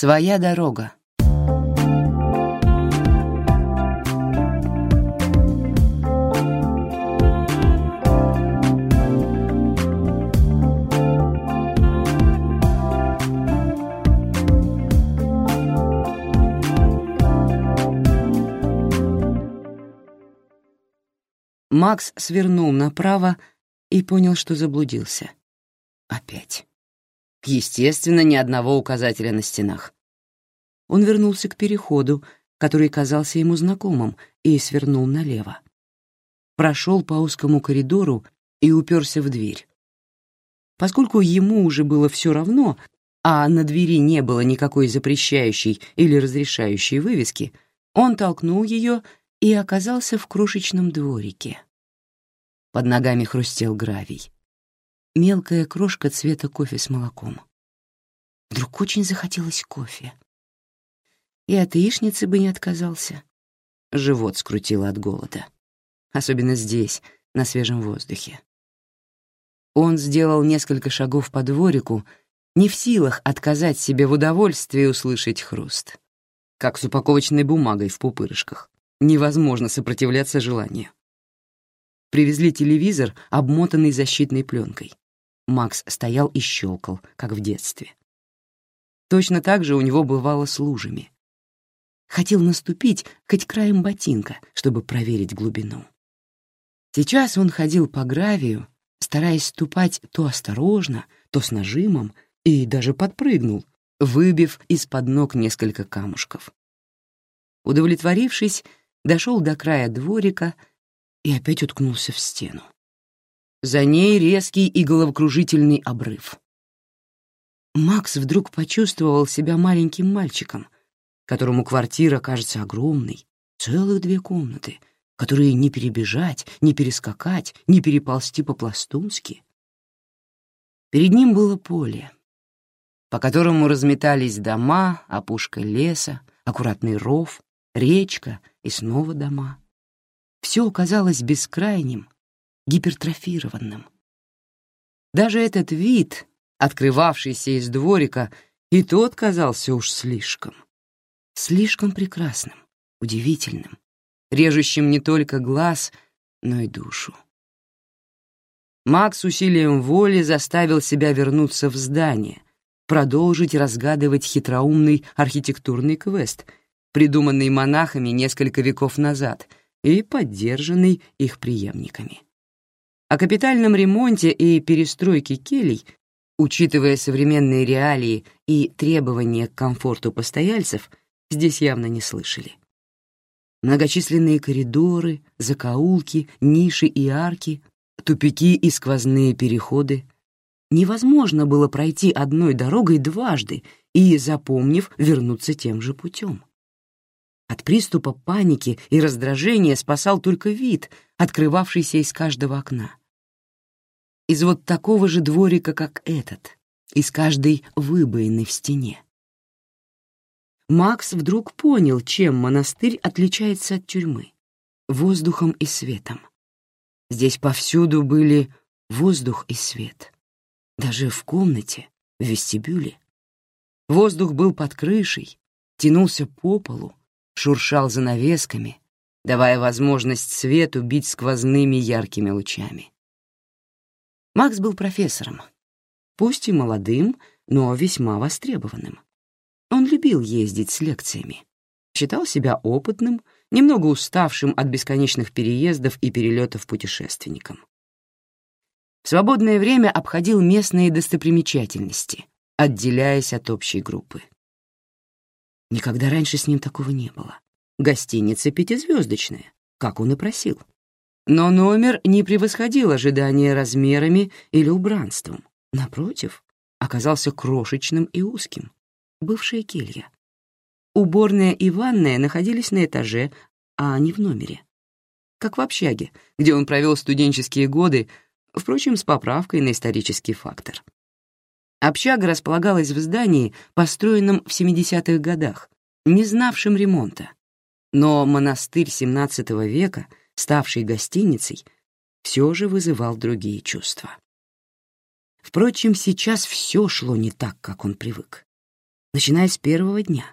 Своя дорога. Макс свернул направо и понял, что заблудился. Опять. Естественно, ни одного указателя на стенах. Он вернулся к переходу, который казался ему знакомым, и свернул налево. Прошел по узкому коридору и уперся в дверь. Поскольку ему уже было все равно, а на двери не было никакой запрещающей или разрешающей вывески, он толкнул ее и оказался в крошечном дворике. Под ногами хрустел гравий. Мелкая крошка цвета кофе с молоком. Вдруг очень захотелось кофе. И от яичницы бы не отказался. Живот скрутило от голода. Особенно здесь, на свежем воздухе. Он сделал несколько шагов по дворику, не в силах отказать себе в удовольствии услышать хруст. Как с упаковочной бумагой в пупырышках. Невозможно сопротивляться желанию. Привезли телевизор, обмотанный защитной пленкой. Макс стоял и щелкал, как в детстве. Точно так же у него бывало с лужами. Хотел наступить хоть краем ботинка, чтобы проверить глубину. Сейчас он ходил по гравию, стараясь ступать то осторожно, то с нажимом, и даже подпрыгнул, выбив из-под ног несколько камушков. Удовлетворившись, дошел до края дворика и опять уткнулся в стену. За ней резкий и головокружительный обрыв. Макс вдруг почувствовал себя маленьким мальчиком, которому квартира кажется огромной, целых две комнаты, которые не перебежать, не перескакать, не переползти по-пластунски. Перед ним было поле, по которому разметались дома, опушка леса, аккуратный ров, речка и снова дома. Все казалось бескрайним, гипертрофированным. Даже этот вид, открывавшийся из дворика, и тот казался уж слишком. Слишком прекрасным, удивительным, режущим не только глаз, но и душу. Макс усилием воли заставил себя вернуться в здание, продолжить разгадывать хитроумный архитектурный квест, придуманный монахами несколько веков назад и поддержанный их преемниками. О капитальном ремонте и перестройке келей, учитывая современные реалии и требования к комфорту постояльцев, здесь явно не слышали. Многочисленные коридоры, закоулки, ниши и арки, тупики и сквозные переходы. Невозможно было пройти одной дорогой дважды и, запомнив, вернуться тем же путем. От приступа паники и раздражения спасал только вид, открывавшийся из каждого окна из вот такого же дворика, как этот, из каждой выбоины в стене. Макс вдруг понял, чем монастырь отличается от тюрьмы — воздухом и светом. Здесь повсюду были воздух и свет. Даже в комнате, в вестибюле. Воздух был под крышей, тянулся по полу, шуршал занавесками, давая возможность свету бить сквозными яркими лучами. Макс был профессором, пусть и молодым, но весьма востребованным. Он любил ездить с лекциями, считал себя опытным, немного уставшим от бесконечных переездов и перелетов путешественником. В свободное время обходил местные достопримечательности, отделяясь от общей группы. Никогда раньше с ним такого не было. Гостиница пятизвездочная, как он и просил. Но номер не превосходил ожидания размерами или убранством. Напротив, оказался крошечным и узким. Бывшая келья. Уборная и ванная находились на этаже, а не в номере. Как в общаге, где он провел студенческие годы, впрочем, с поправкой на исторический фактор. Общага располагалась в здании, построенном в 70-х годах, не знавшем ремонта. Но монастырь XVII века — ставший гостиницей, все же вызывал другие чувства. Впрочем, сейчас все шло не так, как он привык. начиная с первого дня.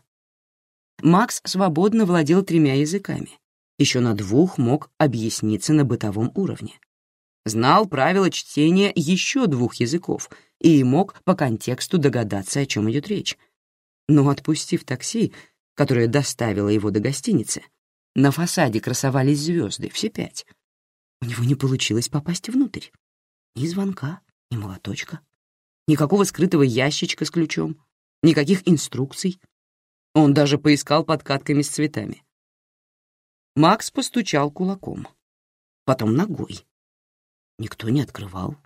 Макс свободно владел тремя языками. Еще на двух мог объясниться на бытовом уровне. Знал правила чтения еще двух языков и мог по контексту догадаться, о чем идет речь. Но отпустив такси, которое доставило его до гостиницы, на фасаде красовались звезды, все пять. У него не получилось попасть внутрь. Ни звонка, ни молоточка, никакого скрытого ящичка с ключом, никаких инструкций. Он даже поискал подкатками с цветами. Макс постучал кулаком, потом ногой. Никто не открывал.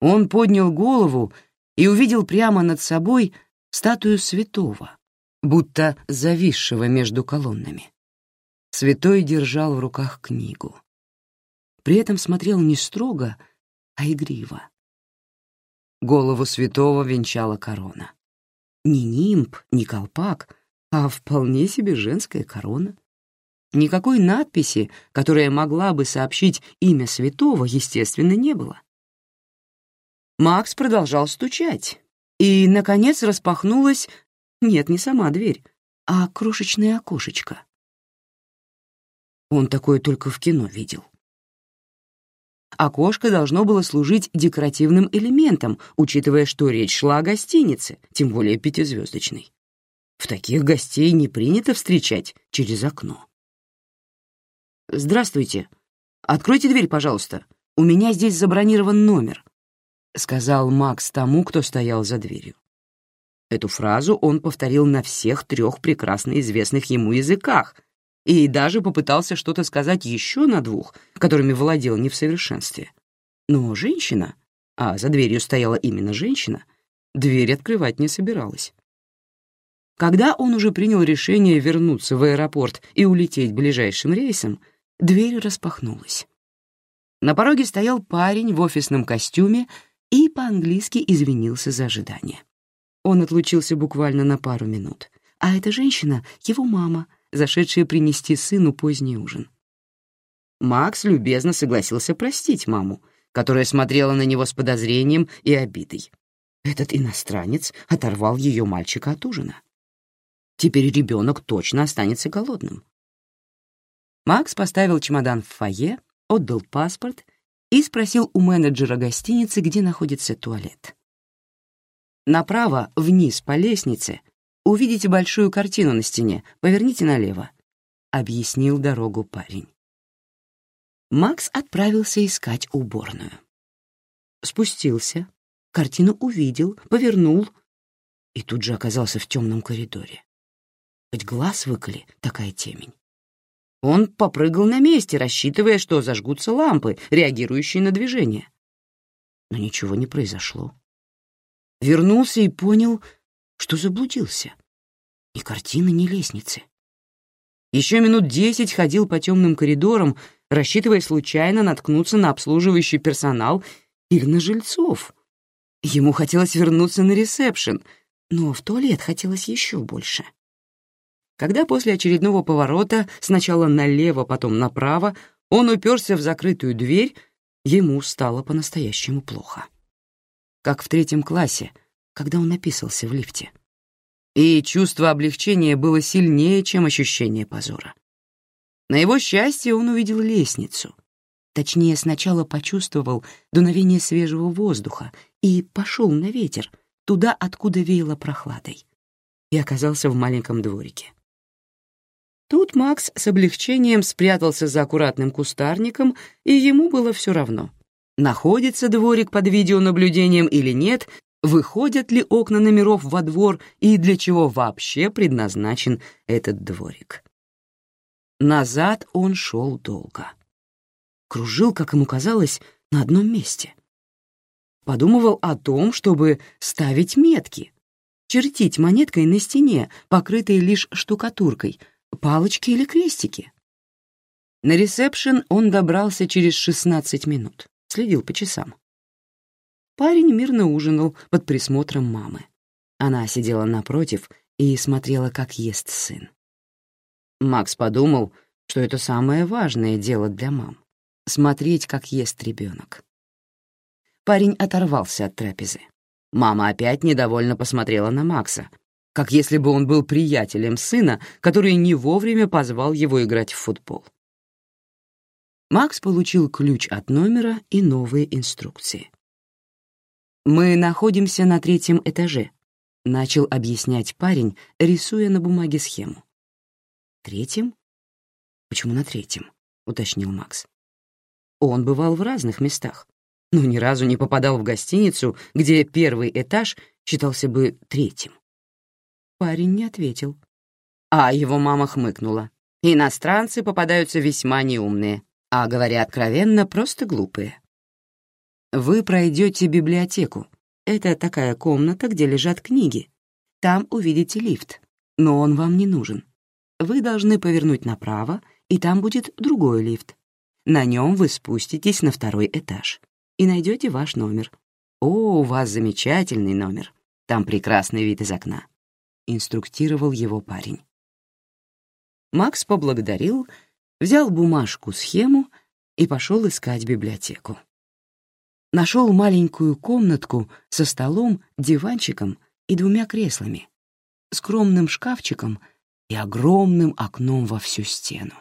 Он поднял голову и увидел прямо над собой статую святого, будто зависшего между колоннами. Святой держал в руках книгу. При этом смотрел не строго, а игриво. Голову святого венчала корона. Не нимб, не колпак, а вполне себе женская корона. Никакой надписи, которая могла бы сообщить имя святого, естественно, не было. Макс продолжал стучать, и, наконец, распахнулась, нет, не сама дверь, а крошечное окошечко. Он такое только в кино видел. Окошко должно было служить декоративным элементом, учитывая, что речь шла о гостинице, тем более пятизвездочной. В таких гостей не принято встречать через окно. «Здравствуйте. Откройте дверь, пожалуйста. У меня здесь забронирован номер», — сказал Макс тому, кто стоял за дверью. Эту фразу он повторил на всех трех прекрасно известных ему языках и даже попытался что-то сказать еще на двух, которыми владел не в совершенстве. Но женщина, а за дверью стояла именно женщина, дверь открывать не собиралась. Когда он уже принял решение вернуться в аэропорт и улететь ближайшим рейсом, дверь распахнулась. На пороге стоял парень в офисном костюме и по-английски извинился за ожидание. Он отлучился буквально на пару минут, а эта женщина — его мама, зашедшая принести сыну поздний ужин. Макс любезно согласился простить маму, которая смотрела на него с подозрением и обидой. Этот иностранец оторвал ее мальчика от ужина. Теперь ребенок точно останется голодным. Макс поставил чемодан в фойе, отдал паспорт и спросил у менеджера гостиницы, где находится туалет. Направо, вниз по лестнице, увидите большую картину на стене, поверните налево, — объяснил дорогу парень. Макс отправился искать уборную. Спустился, картину увидел, повернул и тут же оказался в темном коридоре. Хоть глаз выколи, такая темень. Он попрыгал на месте, рассчитывая, что зажгутся лампы, реагирующие на движение. Но ничего не произошло. Вернулся и понял, что заблудился. Ни картины, ни лестницы. Еще минут десять ходил по темным коридорам, рассчитывая случайно наткнуться на обслуживающий персонал или на жильцов. Ему хотелось вернуться на ресепшн, но в туалет хотелось еще больше. Когда после очередного поворота, сначала налево, потом направо, он уперся в закрытую дверь, ему стало по-настоящему плохо. Как в третьем классе, когда он написался в лифте. И чувство облегчения было сильнее, чем ощущение позора. На его счастье он увидел лестницу. Точнее, сначала почувствовал дуновение свежего воздуха и пошел на ветер, туда, откуда веяло прохладой, и оказался в маленьком дворике. Тут Макс с облегчением спрятался за аккуратным кустарником, и ему было все равно. Находится дворик под видеонаблюдением или нет, выходят ли окна номеров во двор и для чего вообще предназначен этот дворик. Назад он шел долго. Кружил, как ему казалось, на одном месте. Подумывал о том, чтобы ставить метки, чертить монеткой на стене, покрытой лишь штукатуркой — палочки или крестики. На ресепшн он добрался через 16 минут, следил по часам. Парень мирно ужинал под присмотром мамы. Она сидела напротив и смотрела, как ест сын. Макс подумал, что это самое важное дело для мам — смотреть, как ест ребенок. Парень оторвался от трапезы. Мама опять недовольно посмотрела на Макса, как если бы он был приятелем сына, который не вовремя позвал его играть в футбол. Макс получил ключ от номера и новые инструкции. «Мы находимся на третьем этаже», — начал объяснять парень, рисуя на бумаге схему. «Третьем? Почему на третьем?» — уточнил Макс. Он бывал в разных местах, но ни разу не попадал в гостиницу, где первый этаж считался бы третьим. Парень не ответил. А его мама хмыкнула. Иностранцы попадаются весьма неумные, а, говоря откровенно, просто глупые. Вы пройдете библиотеку. Это такая комната, где лежат книги. Там увидите лифт, но он вам не нужен. Вы должны повернуть направо, и там будет другой лифт. На нем вы спуститесь на второй этаж и найдете ваш номер. О, у вас замечательный номер. Там прекрасный вид из окна. Инструктировал его парень. Макс поблагодарил, взял бумажку-схему и пошел искать библиотеку нашел маленькую комнатку со столом, диванчиком и двумя креслами, скромным шкафчиком и огромным окном во всю стену.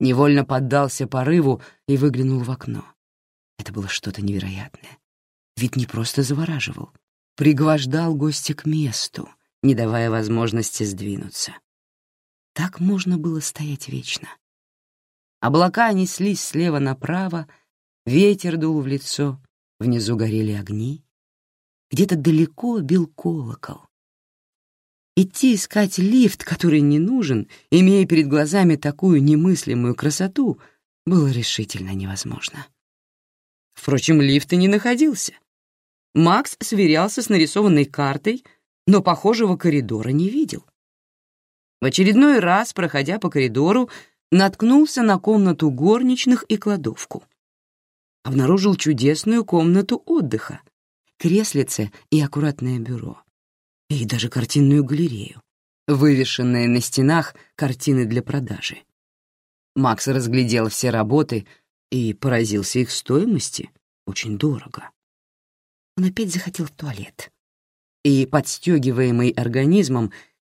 Невольно поддался порыву и выглянул в окно. Это было что-то невероятное. Вид не просто завораживал, пригвождал гостя к месту, не давая возможности сдвинуться. Так можно было стоять вечно. Облака неслись слева направо, Ветер дул в лицо, внизу горели огни. Где-то далеко бил колокол. Идти искать лифт, который не нужен, имея перед глазами такую немыслимую красоту, было решительно невозможно. Впрочем, лифт и не находился. Макс сверялся с нарисованной картой, но похожего коридора не видел. В очередной раз, проходя по коридору, наткнулся на комнату горничных и кладовку обнаружил чудесную комнату отдыха, креслице и аккуратное бюро, и даже картинную галерею, вывешенные на стенах картины для продажи. Макс разглядел все работы и поразился их стоимости. Очень дорого. Он опять захотел в туалет. И, подстегиваемый организмом,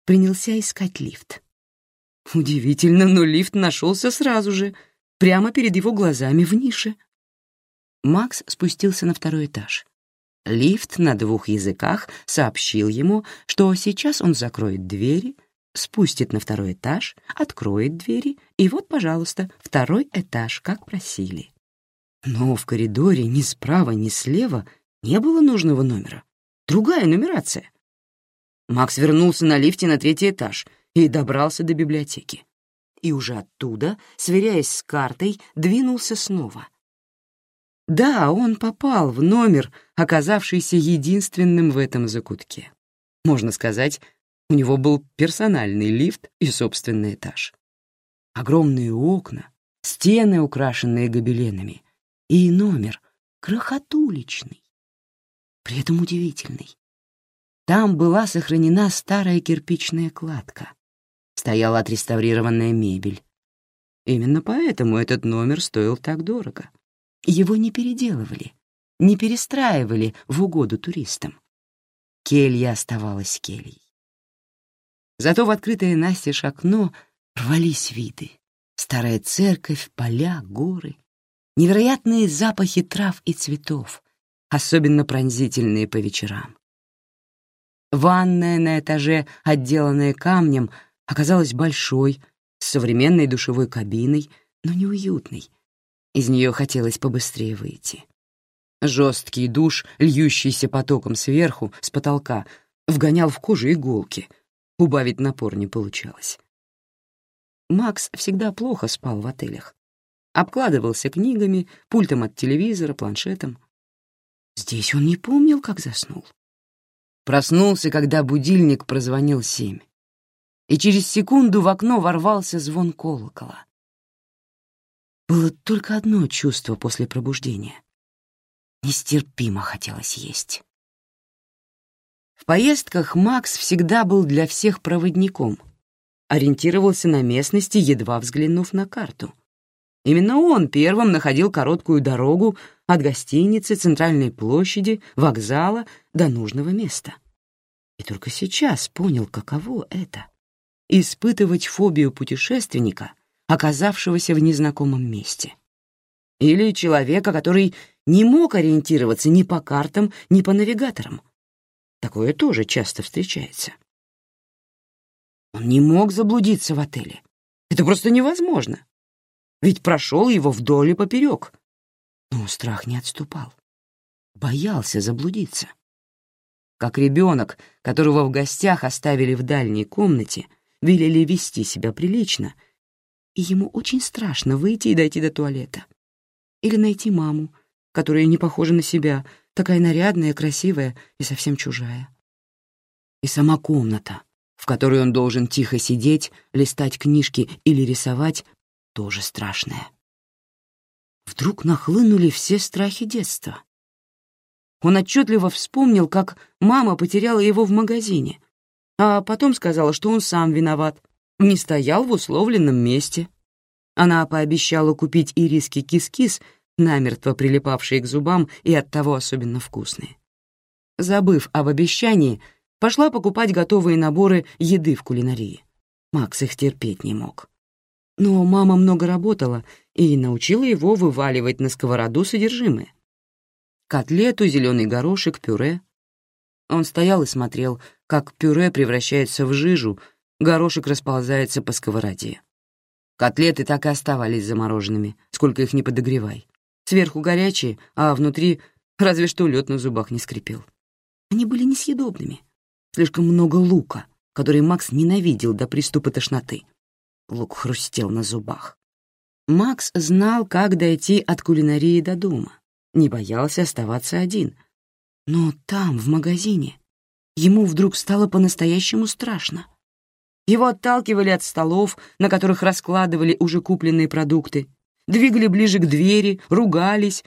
принялся искать лифт. Удивительно, но лифт нашелся сразу же, прямо перед его глазами в нише. Макс спустился на второй этаж. Лифт на двух языках сообщил ему, что сейчас он закроет двери, спустит на второй этаж, откроет двери, и вот, пожалуйста, второй этаж, как просили. Но в коридоре ни справа, ни слева не было нужного номера. Другая нумерация. Макс вернулся на лифте на третий этаж и добрался до библиотеки. И уже оттуда, сверяясь с картой, двинулся снова — да, он попал в номер, оказавшийся единственным в этом закутке. Можно сказать, у него был персональный лифт и собственный этаж. Огромные окна, стены, украшенные гобеленами, и номер крохотуличный, при этом удивительный. Там была сохранена старая кирпичная кладка, стояла отреставрированная мебель. Именно поэтому этот номер стоил так дорого. Его не переделывали, не перестраивали в угоду туристам. Келья оставалась кельей. Зато в открытое настежь окно рвались виды. Старая церковь, поля, горы. Невероятные запахи трав и цветов, особенно пронзительные по вечерам. Ванная на этаже, отделанная камнем, оказалась большой, с современной душевой кабиной, но неуютной, из нее хотелось побыстрее выйти. Жесткий душ, льющийся потоком сверху, с потолка, вгонял в кожу иголки. Убавить напор не получалось. Макс всегда плохо спал в отелях. Обкладывался книгами, пультом от телевизора, планшетом. Здесь он не помнил, как заснул. Проснулся, когда будильник прозвонил семь. И через секунду в окно ворвался звон колокола. Было только одно чувство после пробуждения. Нестерпимо хотелось есть. В поездках Макс всегда был для всех проводником, ориентировался на местности, едва взглянув на карту. Именно он первым находил короткую дорогу от гостиницы, центральной площади, вокзала до нужного места. И только сейчас понял, каково это — испытывать фобию путешественника, оказавшегося в незнакомом месте. Или человека, который не мог ориентироваться ни по картам, ни по навигаторам. Такое тоже часто встречается. Он не мог заблудиться в отеле. Это просто невозможно. Ведь прошел его вдоль и поперек. Но страх не отступал. Боялся заблудиться. Как ребенок, которого в гостях оставили в дальней комнате, велели вести себя прилично, и ему очень страшно выйти и дойти до туалета. Или найти маму, которая не похожа на себя, такая нарядная, красивая и совсем чужая. И сама комната, в которой он должен тихо сидеть, листать книжки или рисовать, тоже страшное. Вдруг нахлынули все страхи детства. Он отчетливо вспомнил, как мама потеряла его в магазине, а потом сказала, что он сам виноват, не стоял в условленном месте. Она пообещала купить ириски кис-кис, намертво прилипавшие к зубам и оттого особенно вкусные. Забыв об обещании, пошла покупать готовые наборы еды в кулинарии. Макс их терпеть не мог. Но мама много работала и научила его вываливать на сковороду содержимое. Котлету, зеленый горошек, пюре. Он стоял и смотрел, как пюре превращается в жижу, горошек расползается по сковороде. Котлеты так и оставались замороженными, сколько их не подогревай. Сверху горячие, а внутри разве что лед на зубах не скрипел. Они были несъедобными. Слишком много лука, который Макс ненавидел до приступа тошноты. Лук хрустел на зубах. Макс знал, как дойти от кулинарии до дома. Не боялся оставаться один. Но там, в магазине, ему вдруг стало по-настоящему страшно. Его отталкивали от столов, на которых раскладывали уже купленные продукты, двигали ближе к двери, ругались,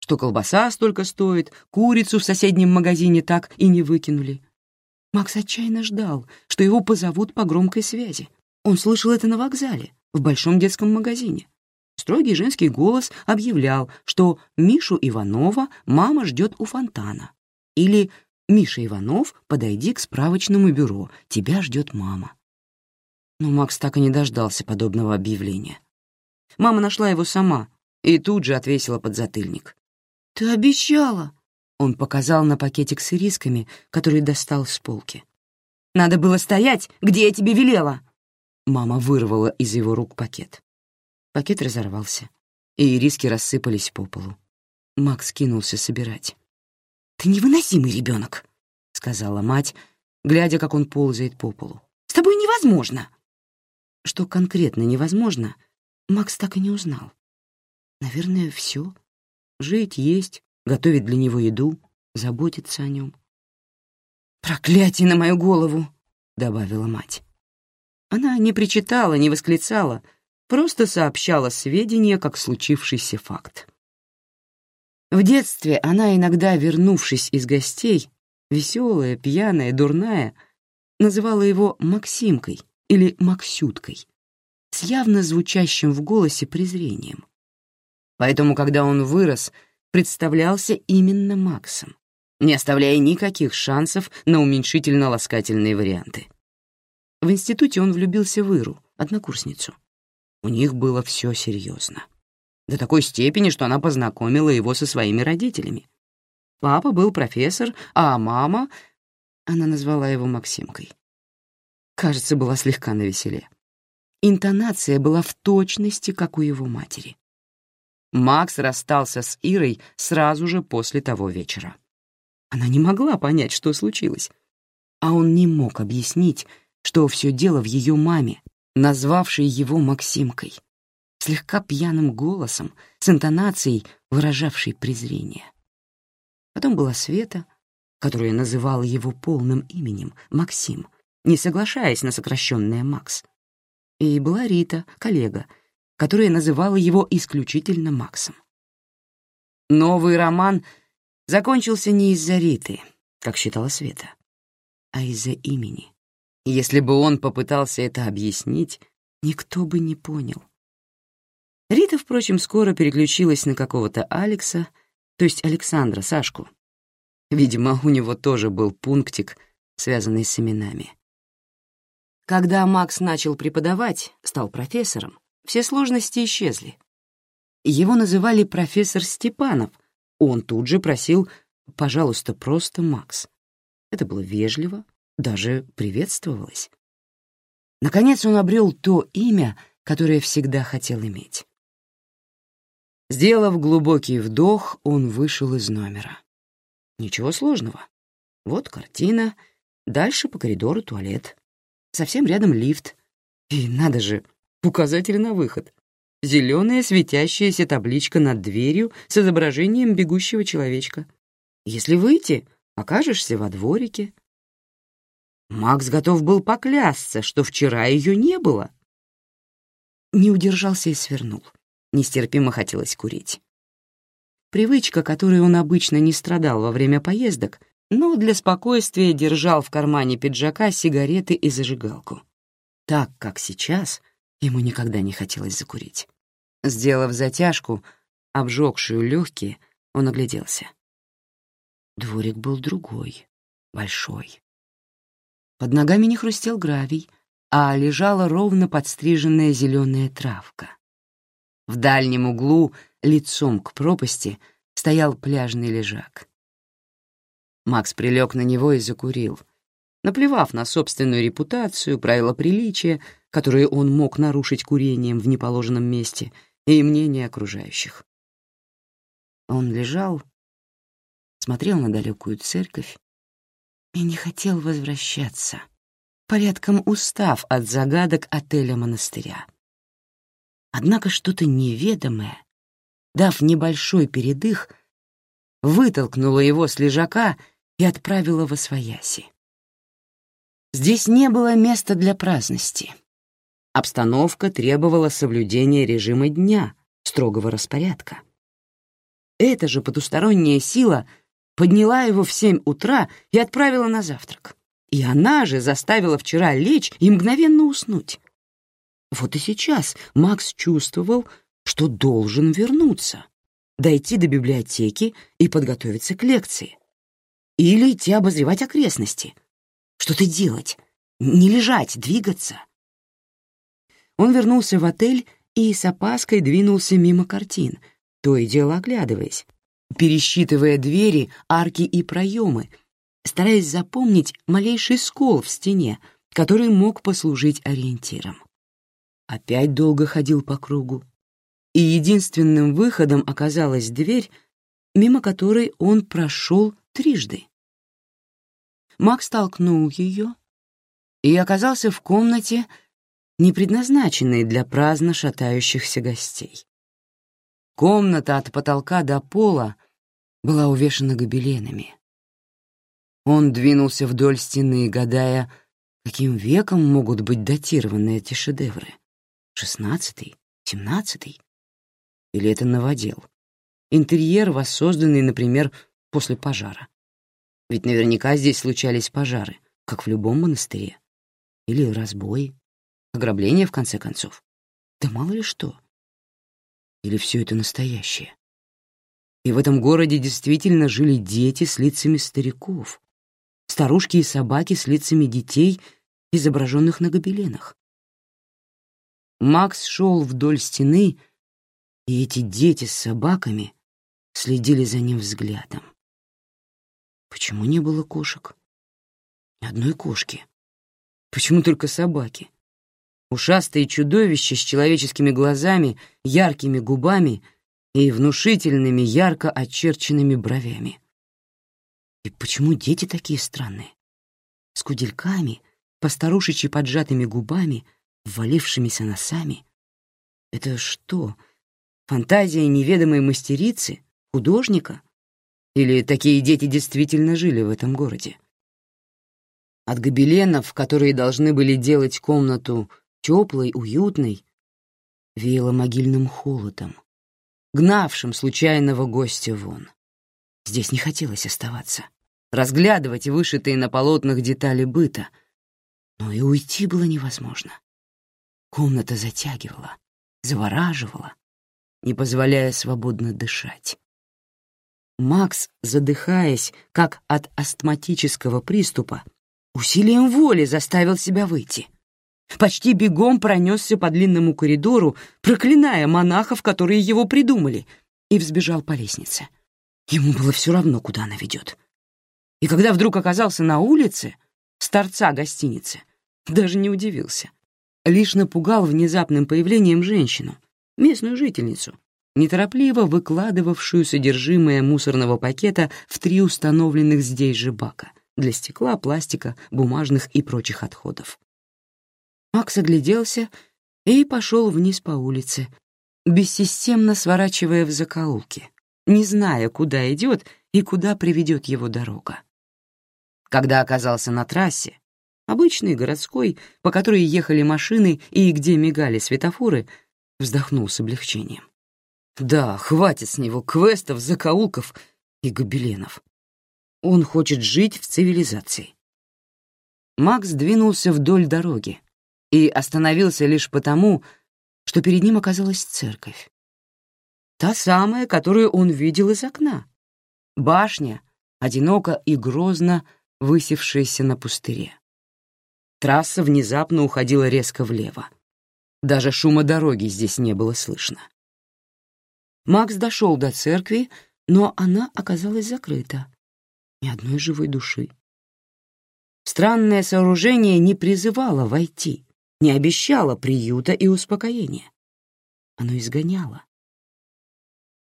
что колбаса столько стоит, курицу в соседнем магазине так и не выкинули. Макс отчаянно ждал, что его позовут по громкой связи. Он слышал это на вокзале, в большом детском магазине. Строгий женский голос объявлял, что Мишу Иванова мама ждет у фонтана. Или «Миша Иванов, подойди к справочному бюро, тебя ждет мама». Но Макс так и не дождался подобного объявления. Мама нашла его сама и тут же отвесила подзатыльник. «Ты обещала!» Он показал на пакетик с ирисками, который достал с полки. «Надо было стоять, где я тебе велела!» Мама вырвала из его рук пакет. Пакет разорвался, и ириски рассыпались по полу. Макс кинулся собирать. «Ты невыносимый ребенок», — сказала мать, глядя, как он ползает по полу. «С тобой невозможно!» Что конкретно невозможно, Макс так и не узнал. Наверное, все. Жить, есть, готовить для него еду, заботиться о нем. «Проклятие на мою голову!» — добавила мать. Она не причитала, не восклицала, просто сообщала сведения как случившийся факт. В детстве она иногда, вернувшись из гостей, веселая, пьяная, дурная, называла его Максимкой или Максюткой, с явно звучащим в голосе презрением. Поэтому, когда он вырос, представлялся именно Максом, не оставляя никаких шансов на уменьшительно-ласкательные варианты. В институте он влюбился в Иру, однокурсницу. У них было все серьезно. До такой степени, что она познакомила его со своими родителями. Папа был профессор, а мама... Она назвала его Максимкой. Кажется, была слегка навеселе. Интонация была в точности, как у его матери. Макс расстался с Ирой сразу же после того вечера. Она не могла понять, что случилось. А он не мог объяснить, что все дело в ее маме, назвавшей его Максимкой, слегка пьяным голосом, с интонацией, выражавшей презрение. Потом была Света, которая называла его полным именем Максим, не соглашаясь на сокращенное Макс. И была Рита, коллега, которая называла его исключительно Максом. Новый роман закончился не из-за Риты, как считала Света, а из-за имени. Если бы он попытался это объяснить, никто бы не понял. Рита впрочем, скоро переключилась на какого-то Алекса, то есть Александра, Сашку. Видимо, у него тоже был пунктик, связанный с именами. Когда Макс начал преподавать, стал профессором, все сложности исчезли. Его называли профессор Степанов. Он тут же просил «пожалуйста, просто Макс». Это было вежливо, даже приветствовалось. Наконец он обрел то имя, которое всегда хотел иметь. Сделав глубокий вдох, он вышел из номера. Ничего сложного. Вот картина, дальше по коридору туалет. Совсем рядом лифт. И, надо же, указатель на выход. Зеленая светящаяся табличка над дверью с изображением бегущего человечка. Если выйти, окажешься во дворике. Макс готов был поклясться, что вчера ее не было. Не удержался и свернул. Нестерпимо хотелось курить. Привычка, которой он обычно не страдал во время поездок, но для спокойствия держал в кармане пиджака сигареты и зажигалку. Так, как сейчас, ему никогда не хотелось закурить. Сделав затяжку, обжегшую легкие, он огляделся. Дворик был другой, большой. Под ногами не хрустел гравий, а лежала ровно подстриженная зеленая травка. В дальнем углу, лицом к пропасти, стоял пляжный лежак. Макс прилег на него и закурил, наплевав на собственную репутацию, правила приличия, которые он мог нарушить курением в неположенном месте, и мнение окружающих. Он лежал, смотрел на далекую церковь и не хотел возвращаться, порядком устав от загадок отеля-монастыря. Однако что-то неведомое, дав небольшой передых, вытолкнуло его с лежака и отправило во свояси. Здесь не было места для праздности. Обстановка требовала соблюдения режима дня, строгого распорядка. Эта же потусторонняя сила подняла его в семь утра и отправила на завтрак. И она же заставила вчера лечь и мгновенно уснуть. Вот и сейчас Макс чувствовал, что должен вернуться, дойти до библиотеки и подготовиться к лекции. Или идти обозревать окрестности. Что-то делать, не лежать, двигаться. Он вернулся в отель и с опаской двинулся мимо картин, то и дело оглядываясь, пересчитывая двери, арки и проемы, стараясь запомнить малейший скол в стене, который мог послужить ориентиром опять долго ходил по кругу, и единственным выходом оказалась дверь, мимо которой он прошел трижды. Макс толкнул ее и оказался в комнате, не предназначенной для праздно шатающихся гостей. Комната от потолка до пола была увешана гобеленами. Он двинулся вдоль стены, гадая, каким веком могут быть датированы эти шедевры. Шестнадцатый? Семнадцатый? Или это новодел? Интерьер, воссозданный, например, после пожара. Ведь наверняка здесь случались пожары, как в любом монастыре. Или разбои, ограбления, в конце концов. Да мало ли что. Или все это настоящее. И в этом городе действительно жили дети с лицами стариков, старушки и собаки с лицами детей, изображенных на гобеленах. Макс шел вдоль стены, и эти дети с собаками следили за ним взглядом. Почему не было кошек? Ни одной кошки. Почему только собаки? Ушастые чудовища с человеческими глазами, яркими губами и внушительными ярко очерченными бровями. И почему дети такие странные? С кудельками, постарушечьи поджатыми губами — ввалившимися носами. Это что, фантазия неведомой мастерицы, художника? Или такие дети действительно жили в этом городе? От гобеленов, которые должны были делать комнату теплой, уютной, веяло могильным холодом, гнавшим случайного гостя вон. Здесь не хотелось оставаться, разглядывать вышитые на полотнах детали быта, но и уйти было невозможно. Комната затягивала, завораживала. не позволяя свободно дышать. Макс, задыхаясь, как от астматического приступа, усилием воли заставил себя выйти. Почти бегом пронесся по длинному коридору, проклиная монахов, которые его придумали, и взбежал по лестнице. Ему было все равно, куда она ведет. И когда вдруг оказался на улице, с торца гостиницы, даже не удивился. Лишь напугал внезапным появлением женщину, местную жительницу, неторопливо выкладывавшую содержимое мусорного пакета в три установленных здесь же бака для стекла, пластика, бумажных и прочих отходов. Макс огляделся и пошел вниз по улице, бессистемно сворачивая в закоулки, не зная, куда идет и куда приведет его дорога. Когда оказался на трассе, обычной городской, по которой ехали машины и где мигали светофоры, вздохнул с облегчением. Да, хватит с него квестов, закоулков и гобеленов. Он хочет жить в цивилизации. Макс двинулся вдоль дороги и остановился лишь потому, что перед ним оказалась церковь. Та самая, которую он видел из окна. Башня, одиноко и грозно высевшаяся на пустыре. Трасса внезапно уходила резко влево. Даже шума дороги здесь не было слышно. Макс дошел до церкви, но она оказалась закрыта. Ни одной живой души. Странное сооружение не призывало войти, не обещало приюта и успокоения. Оно изгоняло.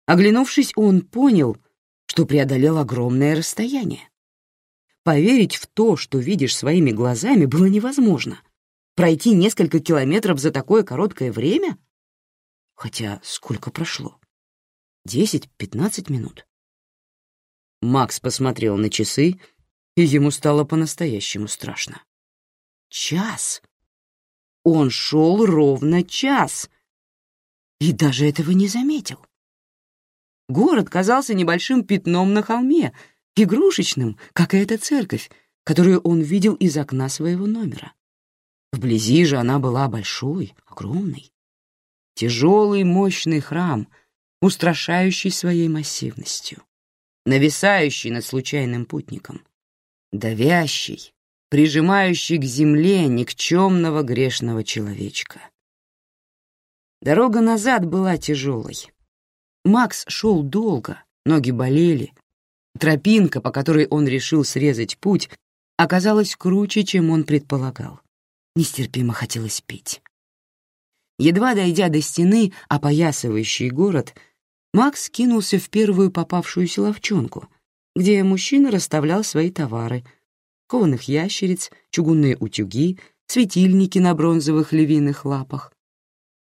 Оглянувшись, он понял, что преодолел огромное расстояние. Поверить в то, что видишь своими глазами, было невозможно. Пройти несколько километров за такое короткое время? Хотя сколько прошло? Десять-пятнадцать минут. Макс посмотрел на часы, и ему стало по-настоящему страшно. Час. Он шел ровно час. И даже этого не заметил. Город казался небольшим пятном на холме — игрушечным, как и эта церковь, которую он видел из окна своего номера. Вблизи же она была большой, огромной. Тяжелый, мощный храм, устрашающий своей массивностью, нависающий над случайным путником, давящий, прижимающий к земле никчемного грешного человечка. Дорога назад была тяжелой. Макс шел долго, ноги болели, Тропинка, по которой он решил срезать путь, оказалась круче, чем он предполагал. Нестерпимо хотелось пить. Едва дойдя до стены, опоясывающей город, Макс кинулся в первую попавшуюся ловчонку, где мужчина расставлял свои товары — кованых ящериц, чугунные утюги, светильники на бронзовых львиных лапах.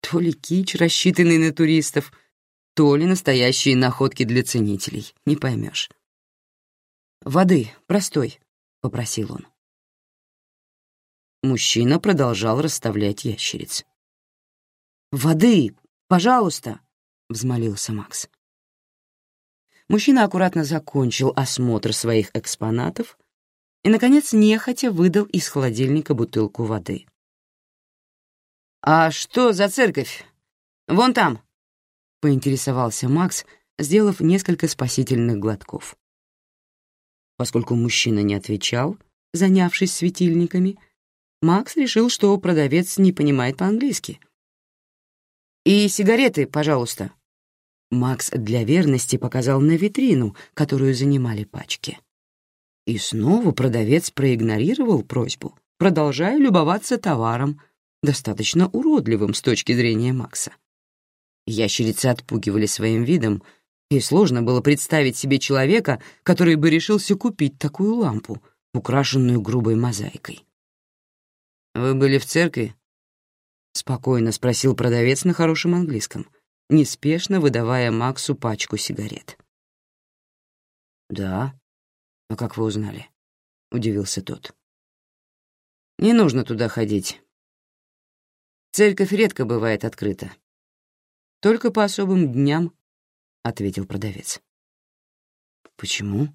То ли кич, рассчитанный на туристов, то ли настоящие находки для ценителей, не поймешь. «Воды, простой», — попросил он. Мужчина продолжал расставлять ящериц. «Воды, пожалуйста», — взмолился Макс. Мужчина аккуратно закончил осмотр своих экспонатов и, наконец, нехотя выдал из холодильника бутылку воды. «А что за церковь? Вон там», — поинтересовался Макс, сделав несколько спасительных глотков. Поскольку мужчина не отвечал, занявшись светильниками, Макс решил, что продавец не понимает по-английски. «И сигареты, пожалуйста». Макс для верности показал на витрину, которую занимали пачки. И снова продавец проигнорировал просьбу, продолжая любоваться товаром, достаточно уродливым с точки зрения Макса. Ящерицы отпугивали своим видом, и сложно было представить себе человека, который бы решился купить такую лампу, украшенную грубой мозаикой. «Вы были в церкви?» — спокойно спросил продавец на хорошем английском, неспешно выдавая Максу пачку сигарет. «Да. А как вы узнали?» — удивился тот. «Не нужно туда ходить. Церковь редко бывает открыта. Только по особым дням — ответил продавец. «Почему?»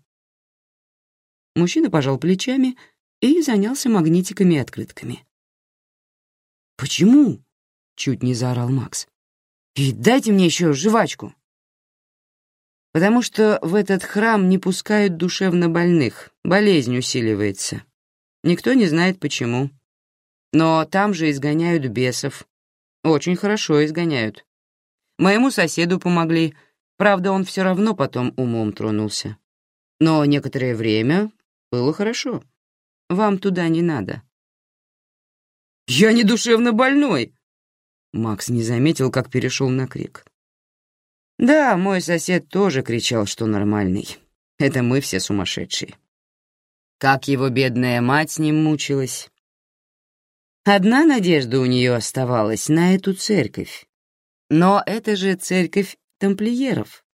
Мужчина пожал плечами и занялся магнитиками и открытками. «Почему?» — чуть не заорал Макс. И дайте мне еще жвачку. Потому что в этот храм не пускают душевно больных, болезнь усиливается. Никто не знает почему. Но там же изгоняют бесов. Очень хорошо изгоняют. Моему соседу помогли, правда, он все равно потом умом тронулся. Но некоторое время было хорошо. Вам туда не надо. «Я не душевно больной!» Макс не заметил, как перешел на крик. «Да, мой сосед тоже кричал, что нормальный. Это мы все сумасшедшие. Как его бедная мать с ним мучилась. Одна надежда у нее оставалась на эту церковь. Но это же церковь тамплиеров.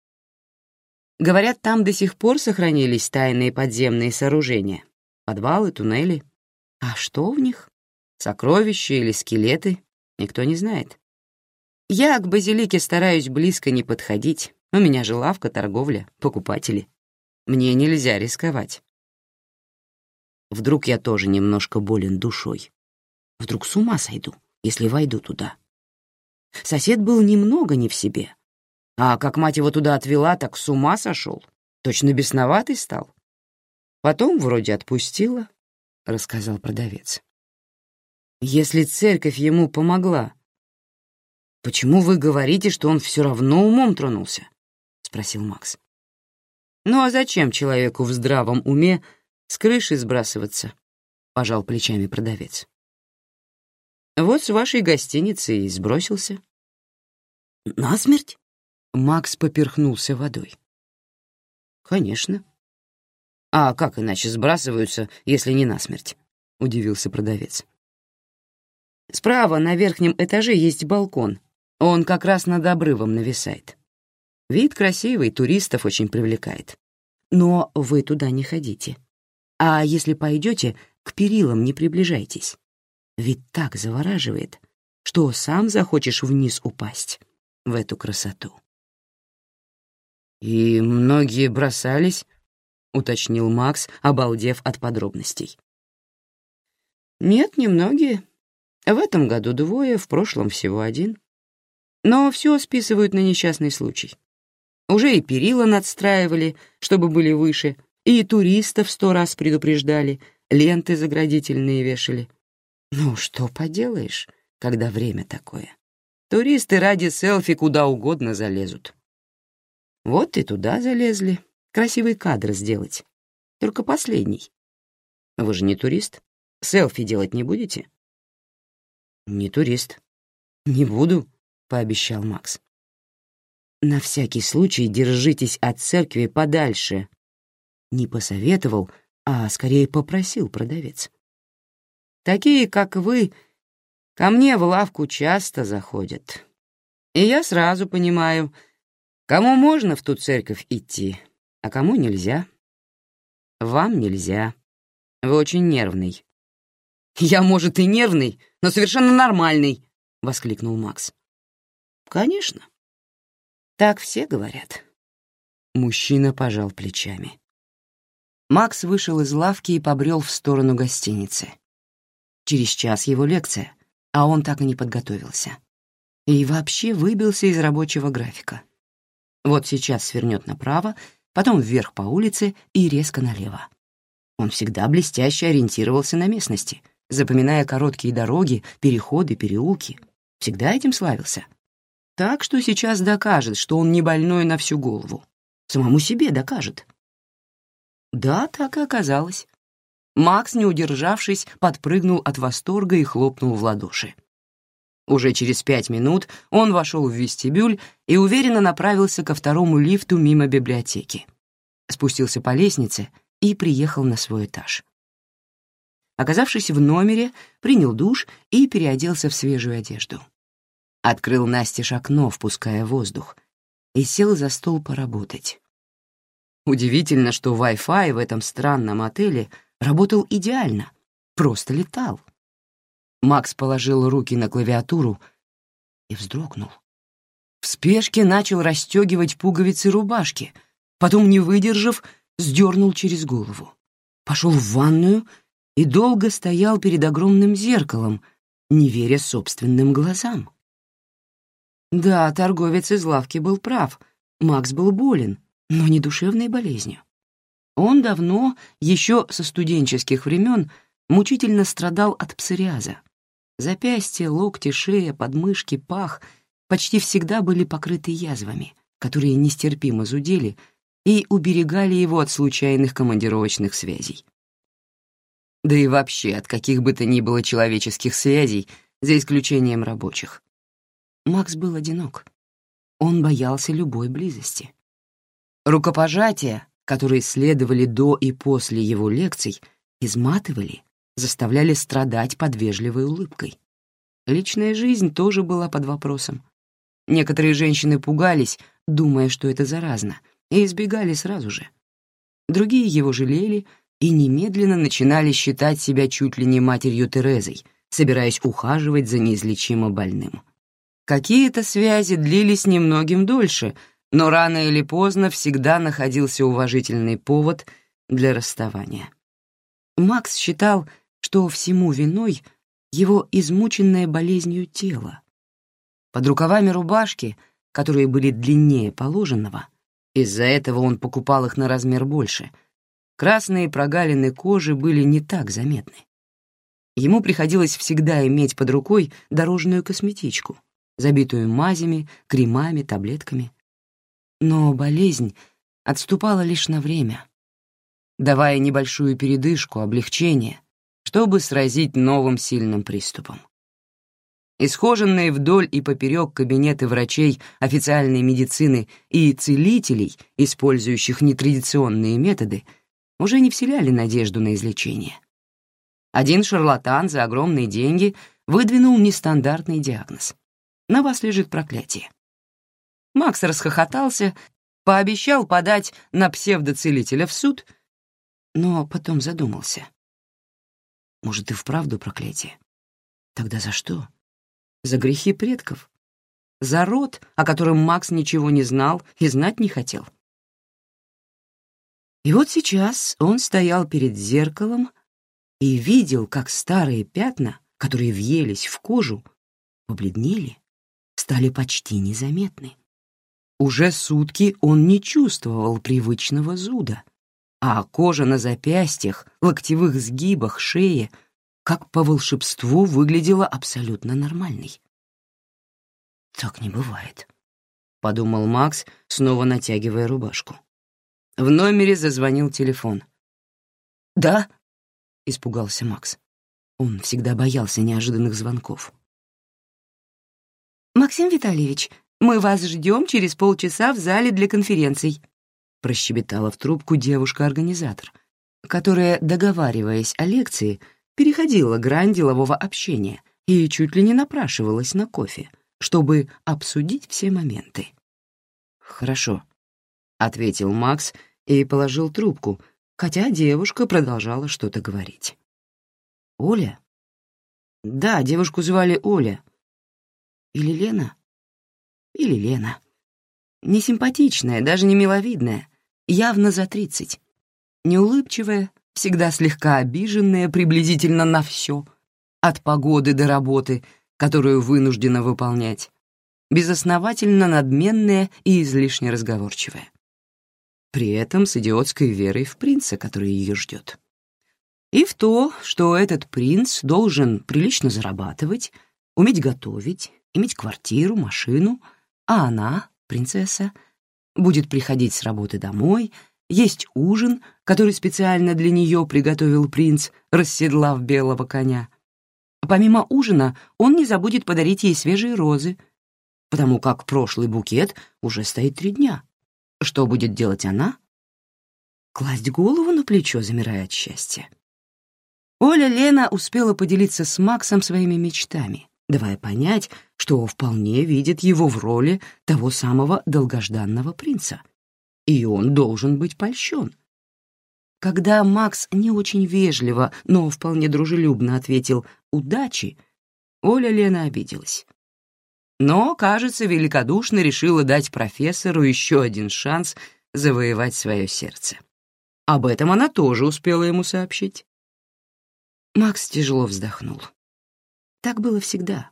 Говорят, там до сих пор сохранились тайные подземные сооружения. Подвалы, туннели. А что в них? Сокровища или скелеты? Никто не знает. Я к базилике стараюсь близко не подходить. У меня же лавка, торговля, покупатели. Мне нельзя рисковать. Вдруг я тоже немножко болен душой. Вдруг с ума сойду, если войду туда. Сосед был немного не в себе. А как мать его туда отвела, так с ума сошел. Точно бесноватый стал. Потом вроде отпустила, — рассказал продавец. Если церковь ему помогла, почему вы говорите, что он все равно умом тронулся? — спросил Макс. Ну а зачем человеку в здравом уме с крыши сбрасываться? — пожал плечами продавец. Вот с вашей гостиницы и сбросился. Насмерть? Макс поперхнулся водой. Конечно. А как иначе сбрасываются, если не насмерть? Удивился продавец. Справа на верхнем этаже есть балкон. Он как раз над обрывом нависает. Вид красивый, туристов очень привлекает. Но вы туда не ходите. А если пойдете, к перилам не приближайтесь. Ведь так завораживает, что сам захочешь вниз упасть в эту красоту. «И многие бросались?» — уточнил Макс, обалдев от подробностей. «Нет, не многие. В этом году двое, в прошлом всего один. Но все списывают на несчастный случай. Уже и перила надстраивали, чтобы были выше, и туристов сто раз предупреждали, ленты заградительные вешали. Ну, что поделаешь, когда время такое. Туристы ради селфи куда угодно залезут. Вот и туда залезли. Красивый кадр сделать. Только последний. Вы же не турист? Селфи делать не будете? Не турист. Не буду, пообещал Макс. На всякий случай держитесь от церкви подальше. Не посоветовал, а скорее попросил продавец. Такие, как вы, ко мне в лавку часто заходят. И я сразу понимаю, кому можно в ту церковь идти, а кому нельзя. Вам нельзя. Вы очень нервный. «Я, может, и нервный, но совершенно нормальный», — воскликнул Макс. «Конечно. Так все говорят». Мужчина пожал плечами. Макс вышел из лавки и побрел в сторону гостиницы. Через час его лекция, а он так и не подготовился. И вообще выбился из рабочего графика. Вот сейчас свернет направо, потом вверх по улице и резко налево. Он всегда блестяще ориентировался на местности, запоминая короткие дороги, переходы, переулки. Всегда этим славился. Так что сейчас докажет, что он не больной на всю голову. Самому себе докажет. Да, так и оказалось. Макс, не удержавшись, подпрыгнул от восторга и хлопнул в ладоши. Уже через пять минут он вошел в вестибюль и уверенно направился ко второму лифту мимо библиотеки. Спустился по лестнице и приехал на свой этаж. Оказавшись в номере, принял душ и переоделся в свежую одежду. Открыл Насте окно, впуская воздух, и сел за стол поработать. Удивительно, что Wi-Fi в этом странном отеле работал идеально, просто летал. Макс положил руки на клавиатуру и вздрогнул. В спешке начал расстегивать пуговицы рубашки, потом, не выдержав, сдернул через голову. Пошел в ванную и долго стоял перед огромным зеркалом, не веря собственным глазам. Да, торговец из лавки был прав. Макс был болен, но не душевной болезнью. Он давно, еще со студенческих времен, мучительно страдал от псориаза. Запястья, локти, шея, подмышки, пах почти всегда были покрыты язвами, которые нестерпимо зудели и уберегали его от случайных командировочных связей. Да и вообще от каких бы то ни было человеческих связей, за исключением рабочих. Макс был одинок. Он боялся любой близости. Рукопожатия, которые следовали до и после его лекций, изматывали, заставляли страдать под вежливой улыбкой. Личная жизнь тоже была под вопросом. Некоторые женщины пугались, думая, что это заразно, и избегали сразу же. Другие его жалели и немедленно начинали считать себя чуть ли не матерью Терезой, собираясь ухаживать за неизлечимо больным. Какие-то связи длились немногим дольше, но рано или поздно всегда находился уважительный повод для расставания. Макс считал, что всему виной его измученное болезнью тело. Под рукавами рубашки, которые были длиннее положенного, из-за этого он покупал их на размер больше, красные прогалины кожи были не так заметны. Ему приходилось всегда иметь под рукой дорожную косметичку, забитую мазями, кремами, таблетками. Но болезнь отступала лишь на время, давая небольшую передышку, облегчение, чтобы сразить новым сильным приступом. Исхоженные вдоль и поперек кабинеты врачей официальной медицины и целителей, использующих нетрадиционные методы, уже не вселяли надежду на излечение. Один шарлатан за огромные деньги выдвинул нестандартный диагноз. На вас лежит проклятие. Макс расхохотался, пообещал подать на псевдоцелителя в суд, но потом задумался. Может, и вправду проклятие? Тогда за что? За грехи предков? За род, о котором Макс ничего не знал и знать не хотел? И вот сейчас он стоял перед зеркалом и видел, как старые пятна, которые въелись в кожу, побледнели, стали почти незаметны. Уже сутки он не чувствовал привычного зуда, а кожа на запястьях, локтевых сгибах, шее, как по волшебству, выглядела абсолютно нормальной. «Так не бывает», — подумал Макс, снова натягивая рубашку. В номере зазвонил телефон. «Да?» — испугался Макс. Он всегда боялся неожиданных звонков. «Максим Витальевич, мы вас ждем через полчаса в зале для конференций», прощебетала в трубку девушка-организатор, которая, договариваясь о лекции, переходила грань делового общения и чуть ли не напрашивалась на кофе, чтобы обсудить все моменты. «Хорошо», — ответил Макс и положил трубку, хотя девушка продолжала что-то говорить. «Оля?» «Да, девушку звали Оля. Или Лена?» «Или Лена. Несимпатичная, даже не миловидная, явно за тридцать. Неулыбчивая, всегда слегка обиженная приблизительно на все, от погоды до работы, которую вынуждена выполнять, безосновательно надменная и излишне разговорчивая. При этом с идиотской верой в принца, который ее ждет. И в то, что этот принц должен прилично зарабатывать, уметь готовить, иметь квартиру, машину, а она, принцесса, будет приходить с работы домой, есть ужин, который специально для нее приготовил принц, расседлав белого коня. Помимо ужина он не забудет подарить ей свежие розы, потому как прошлый букет уже стоит три дня. Что будет делать она? Класть голову на плечо, замирая от счастья. Оля Лена успела поделиться с Максом своими мечтами, давая понять, что вполне видит его в роли того самого долгожданного принца. И он должен быть польщен. Когда Макс не очень вежливо, но вполне дружелюбно ответил «удачи», Оля Лена обиделась. Но, кажется, великодушно решила дать профессору еще один шанс завоевать свое сердце. Об этом она тоже успела ему сообщить. Макс тяжело вздохнул. Так было всегда.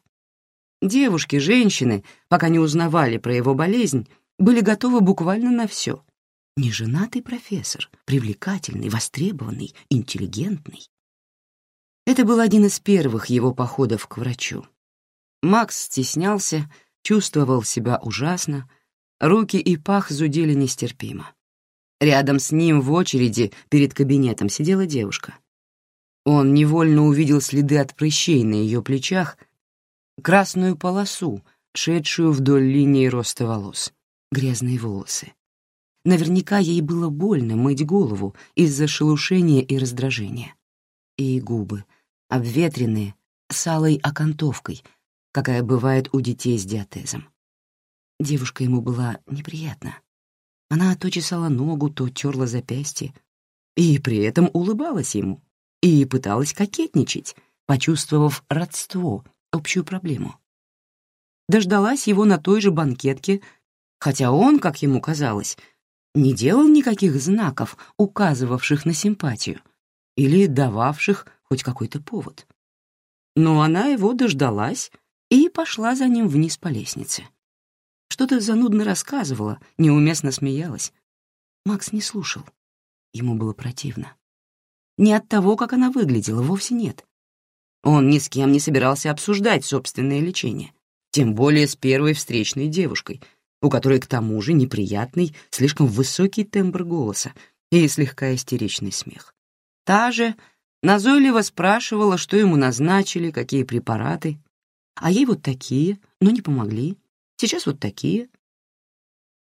Девушки, женщины, пока не узнавали про его болезнь, были готовы буквально на все. Неженатый профессор, привлекательный, востребованный, интеллигентный. Это был один из первых его походов к врачу. Макс стеснялся, чувствовал себя ужасно, руки и пах зудели нестерпимо. Рядом с ним в очереди перед кабинетом сидела девушка. Он невольно увидел следы от прыщей на ее плечах, красную полосу, шедшую вдоль линии роста волос, грязные волосы. Наверняка ей было больно мыть голову из-за шелушения и раздражения. И губы, обветренные, с алой окантовкой, какая бывает у детей с диатезом. Девушка ему была неприятна. Она то чесала ногу, то терла запястье, и при этом улыбалась ему, и пыталась кокетничать, почувствовав родство, общую проблему. Дождалась его на той же банкетке, хотя он, как ему казалось, не делал никаких знаков, указывавших на симпатию или дававших хоть какой-то повод. Но она его дождалась и пошла за ним вниз по лестнице. Что-то занудно рассказывала, неуместно смеялась. Макс не слушал. Ему было противно. Не от того, как она выглядела, вовсе нет. Он ни с кем не собирался обсуждать собственное лечение, тем более с первой встречной девушкой — у которой к тому же неприятный, слишком высокий тембр голоса и слегка истеричный смех. Та же назойливо спрашивала, что ему назначили, какие препараты, а ей вот такие, но не помогли, сейчас вот такие.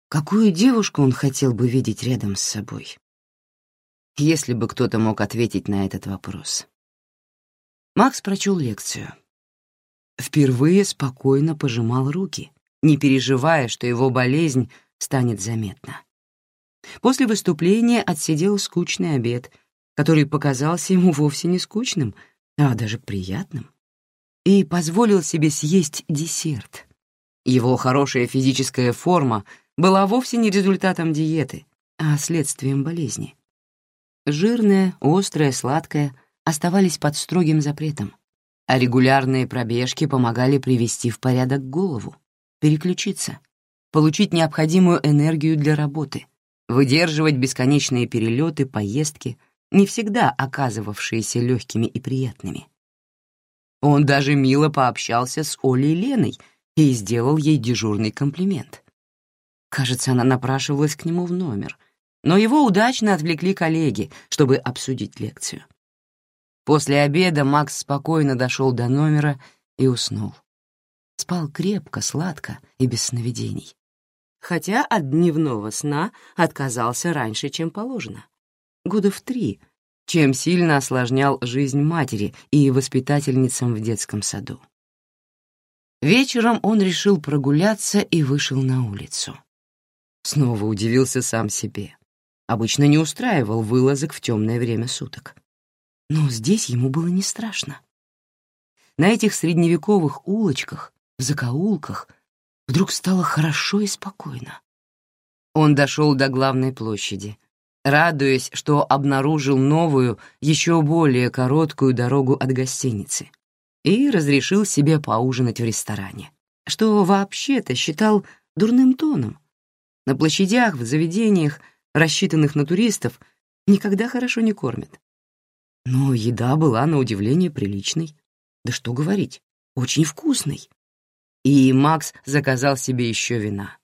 Какую девушку он хотел бы видеть рядом с собой? Если бы кто-то мог ответить на этот вопрос. Макс прочел лекцию. Впервые спокойно пожимал руки — не переживая, что его болезнь станет заметна. После выступления отсидел скучный обед, который показался ему вовсе не скучным, а даже приятным, и позволил себе съесть десерт. Его хорошая физическая форма была вовсе не результатом диеты, а следствием болезни. Жирное, острое, сладкое оставались под строгим запретом, а регулярные пробежки помогали привести в порядок голову переключиться, получить необходимую энергию для работы, выдерживать бесконечные перелеты, поездки, не всегда оказывавшиеся легкими и приятными. Он даже мило пообщался с Олей Леной и сделал ей дежурный комплимент. Кажется, она напрашивалась к нему в номер, но его удачно отвлекли коллеги, чтобы обсудить лекцию. После обеда Макс спокойно дошел до номера и уснул. Спал крепко, сладко и без сновидений. Хотя от дневного сна отказался раньше, чем положено. Года в три, чем сильно осложнял жизнь матери и воспитательницам в детском саду. Вечером он решил прогуляться и вышел на улицу. Снова удивился сам себе. Обычно не устраивал вылазок в темное время суток. Но здесь ему было не страшно. На этих средневековых улочках в закоулках, вдруг стало хорошо и спокойно. Он дошел до главной площади, радуясь, что обнаружил новую, еще более короткую дорогу от гостиницы, и разрешил себе поужинать в ресторане, что вообще-то считал дурным тоном. На площадях, в заведениях, рассчитанных на туристов, никогда хорошо не кормят. Но еда была, на удивление, приличной. Да что говорить, очень вкусной и Макс заказал себе еще вина.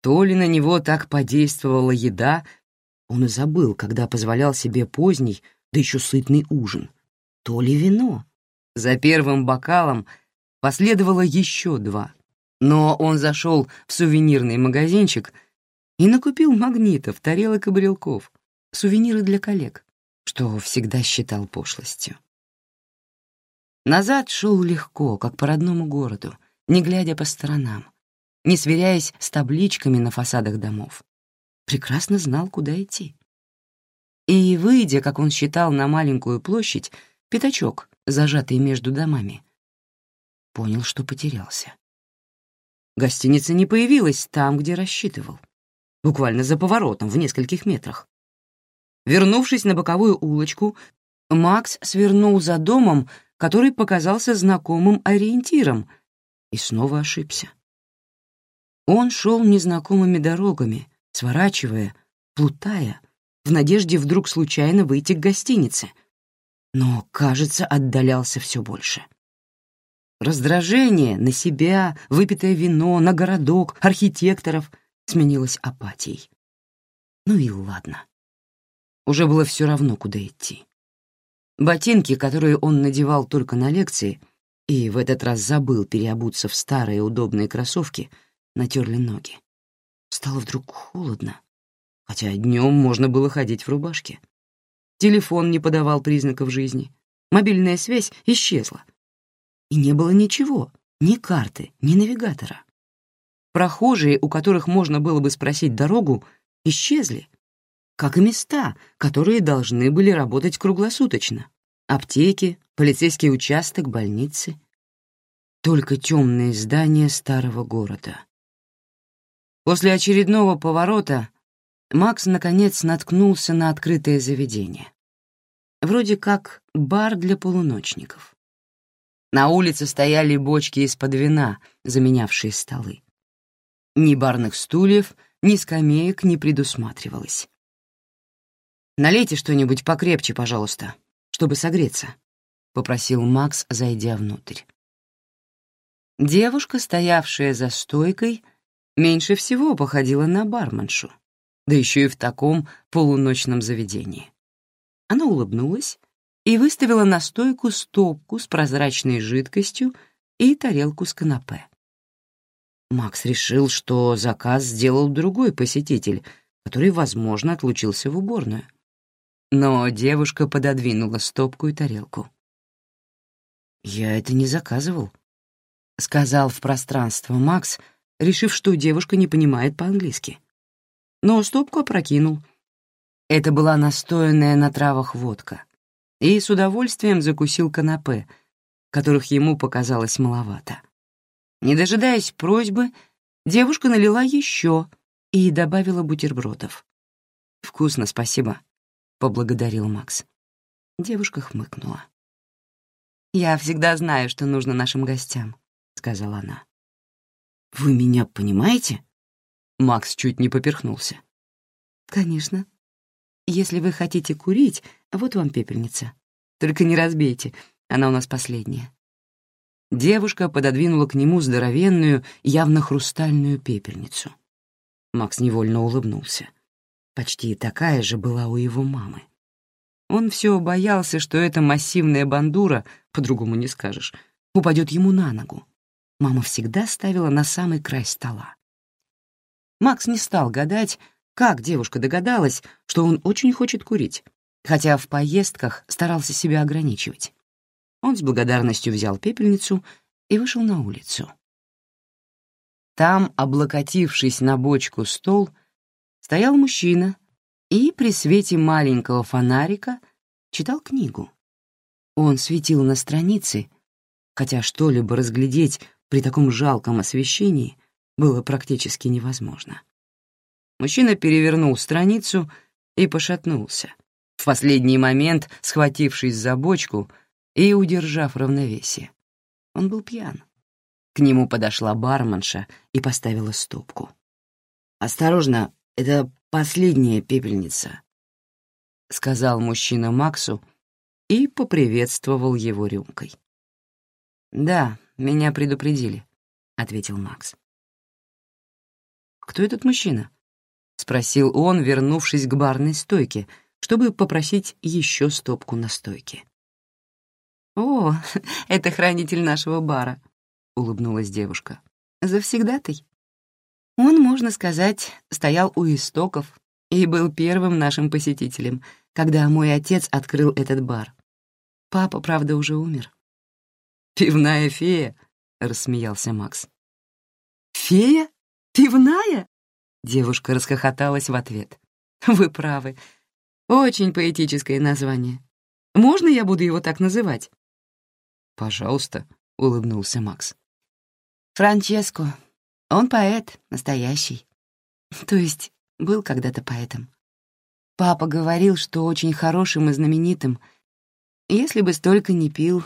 То ли на него так подействовала еда, он и забыл, когда позволял себе поздний, да еще сытный ужин, то ли вино. За первым бокалом последовало еще два, но он зашел в сувенирный магазинчик и накупил магнитов, тарелок и брелков, сувениры для коллег, что всегда считал пошлостью. Назад шел легко, как по родному городу, не глядя по сторонам, не сверяясь с табличками на фасадах домов. Прекрасно знал, куда идти. И, выйдя, как он считал, на маленькую площадь, пятачок, зажатый между домами, понял, что потерялся. Гостиница не появилась там, где рассчитывал, буквально за поворотом в нескольких метрах. Вернувшись на боковую улочку, Макс свернул за домом, который показался знакомым ориентиром — и снова ошибся. Он шел незнакомыми дорогами, сворачивая, плутая, в надежде вдруг случайно выйти к гостинице, но, кажется, отдалялся все больше. Раздражение на себя, выпитое вино, на городок, архитекторов сменилось апатией. Ну и ладно. Уже было все равно, куда идти. Ботинки, которые он надевал только на лекции, и в этот раз забыл переобуться в старые удобные кроссовки, натерли ноги. Стало вдруг холодно, хотя днем можно было ходить в рубашке. Телефон не подавал признаков жизни, мобильная связь исчезла. И не было ничего, ни карты, ни навигатора. Прохожие, у которых можно было бы спросить дорогу, исчезли, как и места, которые должны были работать круглосуточно. Аптеки, полицейский участок, больницы. Только темные здания старого города. После очередного поворота Макс, наконец, наткнулся на открытое заведение. Вроде как бар для полуночников. На улице стояли бочки из-под вина, заменявшие столы. Ни барных стульев, ни скамеек не предусматривалось. «Налейте что-нибудь покрепче, пожалуйста, чтобы согреться», — попросил Макс, зайдя внутрь. Девушка, стоявшая за стойкой, меньше всего походила на барменшу да еще и в таком полуночном заведении. Она улыбнулась и выставила на стойку стопку с прозрачной жидкостью и тарелку с канапе. Макс решил, что заказ сделал другой посетитель, который, возможно, отлучился в уборную. Но девушка пододвинула стопку и тарелку. «Я это не заказывал», — сказал в пространство Макс, решив, что девушка не понимает по-английски но стопку опрокинул. Это была настоянная на травах водка, и с удовольствием закусил канапе, которых ему показалось маловато. Не дожидаясь просьбы, девушка налила еще и добавила бутербродов. «Вкусно, спасибо», — поблагодарил Макс. Девушка хмыкнула. «Я всегда знаю, что нужно нашим гостям», — сказала она. «Вы меня понимаете?» Макс чуть не поперхнулся. «Конечно. Если вы хотите курить, вот вам пепельница. Только не разбейте, она у нас последняя». Девушка пододвинула к нему здоровенную, явно хрустальную пепельницу. Макс невольно улыбнулся. Почти такая же была у его мамы. Он все боялся, что эта массивная бандура, по-другому не скажешь, упадет ему на ногу. Мама всегда ставила на самый край стола. Макс не стал гадать, как девушка догадалась, что он очень хочет курить, хотя в поездках старался себя ограничивать. Он с благодарностью взял пепельницу и вышел на улицу. Там, облокотившись на бочку стол, стоял мужчина и при свете маленького фонарика читал книгу. Он светил на страницы, хотя что-либо разглядеть при таком жалком освещении было практически невозможно. Мужчина перевернул страницу и пошатнулся, в последний момент схватившись за бочку и удержав равновесие. Он был пьян. К нему подошла барменша и поставила стопку. «Осторожно, это последняя пепельница», — сказал мужчина Максу и поприветствовал его рюмкой. «Да, меня предупредили», — ответил Макс. «Кто этот мужчина?» — спросил он, вернувшись к барной стойке, чтобы попросить еще стопку на стойке. «О, это хранитель нашего бара», — улыбнулась девушка. «Завсегдатый. Он, можно сказать, стоял у истоков и был первым нашим посетителем, когда мой отец открыл этот бар. Папа, правда, уже умер». «Пивная фея», — рассмеялся Макс. «Фея?» «Пивная?» Девушка расхохоталась в ответ. «Вы правы. Очень поэтическое название. Можно я буду его так называть?» «Пожалуйста», — улыбнулся Макс. «Франческо. Он поэт, настоящий. То есть был когда-то поэтом. Папа говорил, что очень хорошим и знаменитым. Если бы столько не пил,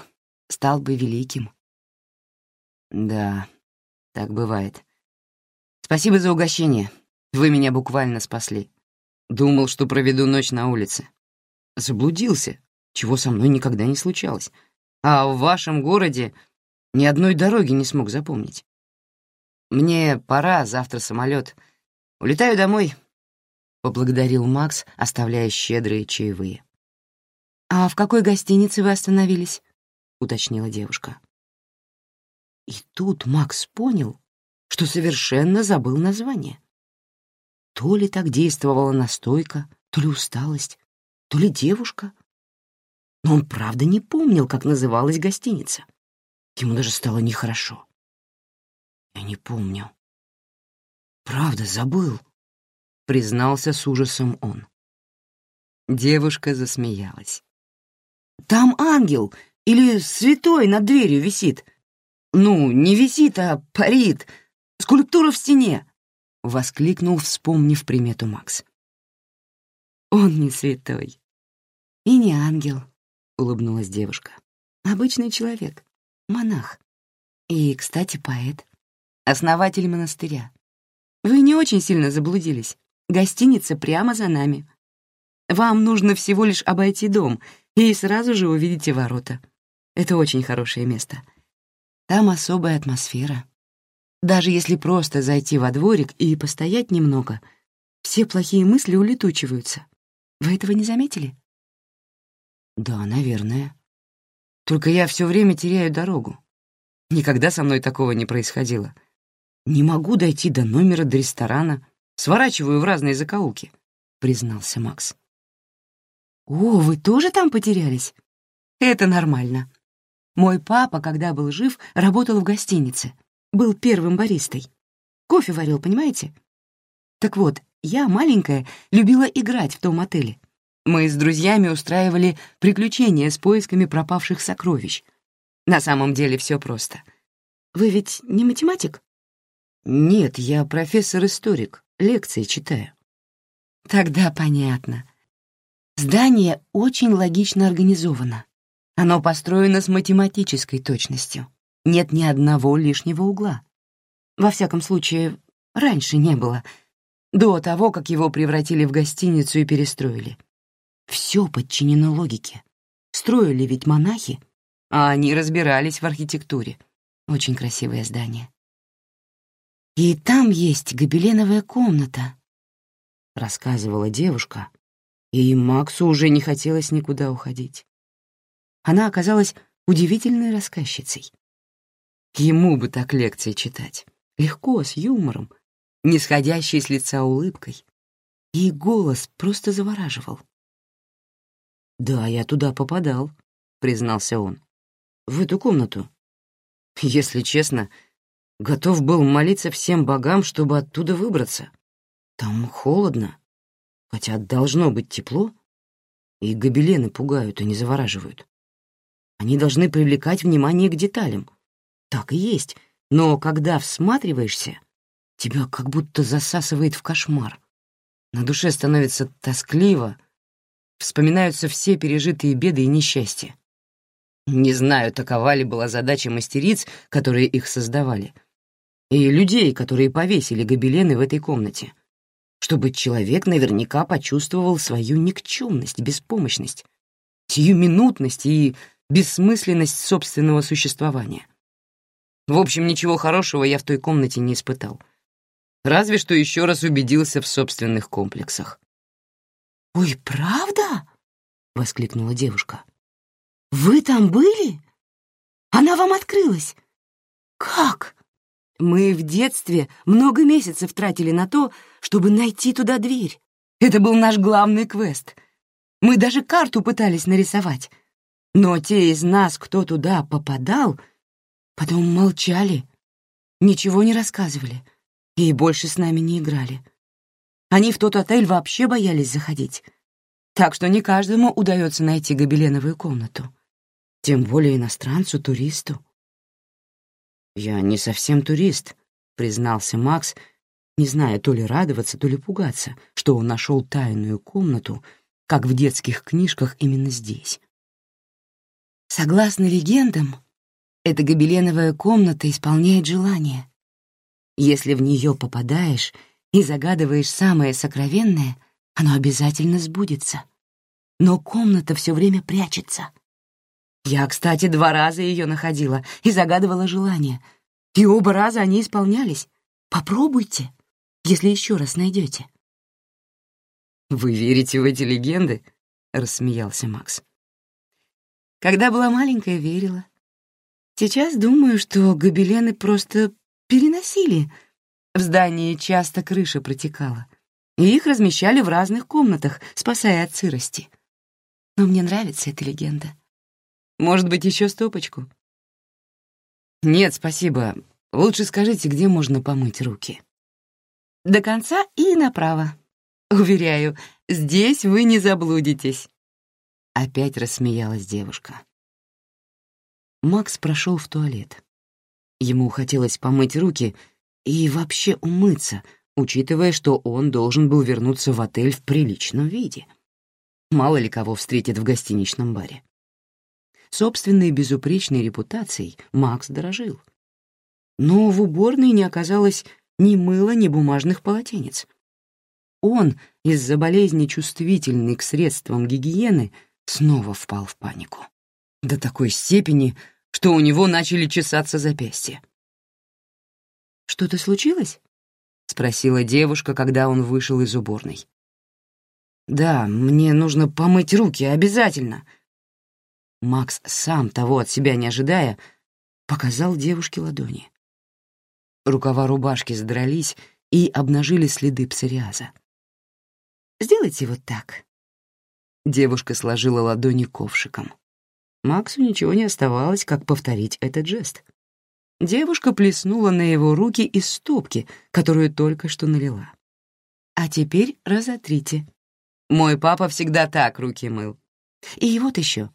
стал бы великим». «Да, Так бывает. Спасибо за угощение. Вы меня буквально спасли. Думал, что проведу ночь на улице. Заблудился, чего со мной никогда не случалось. А в вашем городе ни одной дороги не смог запомнить. Мне пора, завтра самолет. Улетаю домой, — поблагодарил Макс, оставляя щедрые чаевые. «А в какой гостинице вы остановились?» — уточнила девушка. И тут Макс понял, что совершенно забыл название. То ли так действовала настойка, то ли усталость, то ли девушка. Но он правда не помнил, как называлась гостиница. Ему даже стало нехорошо. «Я не помню. Правда, забыл», — признался с ужасом он. Девушка засмеялась. «Там ангел или святой над дверью висит. Ну, не висит, а парит. Скульптура в стене!» — воскликнул, вспомнив примету Макс. «Он не святой и не ангел», — улыбнулась девушка. «Обычный человек, монах. И, кстати, поэт основатель монастыря. Вы не очень сильно заблудились. Гостиница прямо за нами. Вам нужно всего лишь обойти дом, и сразу же увидите ворота. Это очень хорошее место. Там особая атмосфера. Даже если просто зайти во дворик и постоять немного, все плохие мысли улетучиваются. Вы этого не заметили? Да, наверное. Только я все время теряю дорогу. Никогда со мной такого не происходило. «Не могу дойти до номера до ресторана. Сворачиваю в разные закоулки», — признался Макс. «О, вы тоже там потерялись? Это нормально. Мой папа, когда был жив, работал в гостинице. Был первым баристой. Кофе варил, понимаете? Так вот, я, маленькая, любила играть в том отеле. Мы с друзьями устраивали приключения с поисками пропавших сокровищ. На самом деле все просто. Вы ведь не математик? «Нет, я профессор-историк, лекции читаю». «Тогда понятно. Здание очень логично организовано. Оно построено с математической точностью. Нет ни одного лишнего угла. Во всяком случае, раньше не было, до того, как его превратили в гостиницу и перестроили. Все подчинено логике. Строили ведь монахи, а они разбирались в архитектуре. Очень красивое здание. «И там есть гобеленовая комната», — рассказывала девушка, и Максу уже не хотелось никуда уходить. Она оказалась удивительной рассказчицей. Ему бы так лекции читать. Легко, с юмором, не сходящей с лица улыбкой. И голос просто завораживал. «Да, я туда попадал», — признался он. «В эту комнату. Если честно, — Готов был молиться всем богам, чтобы оттуда выбраться. Там холодно, хотя должно быть тепло. И гобелены пугают, а не завораживают. Они должны привлекать внимание к деталям. Так и есть, но когда всматриваешься, тебя как будто засасывает в кошмар. На душе становится тоскливо, вспоминаются все пережитые беды и несчастья. Не знаю, такова ли была задача мастериц, которые их создавали — и людей, которые повесили гобелены в этой комнате, чтобы человек наверняка почувствовал свою никчемность, беспомощность, сиюминутность и бессмысленность собственного существования. В общем, ничего хорошего я в той комнате не испытал. Разве что еще раз убедился в собственных комплексах. «Ой, правда?» — воскликнула девушка. «Вы там были? Она вам открылась? Как?» Мы в детстве много месяцев тратили на то, чтобы найти туда дверь. Это был наш главный квест. Мы даже карту пытались нарисовать. Но те из нас, кто туда попадал, потом молчали, ничего не рассказывали и больше с нами не играли. Они в тот отель вообще боялись заходить. Так что не каждому удается найти гобеленовую комнату. Тем более иностранцу, туристу. «Я не совсем турист», — признался Макс, не зная то ли радоваться, то ли пугаться, что он нашел тайную комнату, как в детских книжках именно здесь. Согласно легендам, эта гобеленовая комната исполняет желания, Если в нее попадаешь и загадываешь самое сокровенное, оно обязательно сбудется. Но комната все время прячется. Я, кстати, два раза ее находила и загадывала желания, и оба раза они исполнялись. Попробуйте, если еще раз найдете. «Вы верите в эти легенды?» — рассмеялся Макс. «Когда была маленькая, верила. Сейчас думаю, что гобелены просто переносили. В здании часто крыша протекала, и их размещали в разных комнатах, спасая от сырости. Но мне нравится эта легенда. Может быть, еще стопочку?» «Нет, спасибо. Лучше скажите, где можно помыть руки?» «До конца и направо», Уверяю, здесь вы не заблудитесь. Опять рассмеялась девушка. Макс прошел в туалет. Ему хотелось помыть руки и вообще умыться, учитывая, что он должен был вернуться в отель в приличном виде. Мало ли кого встретит в гостиничном баре. Собственной безупречной репутацией Макс дорожил. Но в уборной не оказалось ни мыла, ни бумажных полотенец он, из-за болезни чувствительный к средствам гигиены, снова впал в панику. До такой степени, что у него начали чесаться запястья. «Что-то случилось?» — спросила девушка, когда он вышел из уборной. «Да, мне нужно помыть руки, обязательно!» Макс, сам того от себя не ожидая, показал девушке ладони. Рукава рубашки задрались и обнажили следы псориаза. Сделайте вот так». Девушка сложила ладони ковшиком. Максу ничего не оставалось, как повторить этот жест. Девушка плеснула на его руки из стопки, которую только что налила. «А теперь разотрите. Мой папа всегда так руки мыл. И вот еще».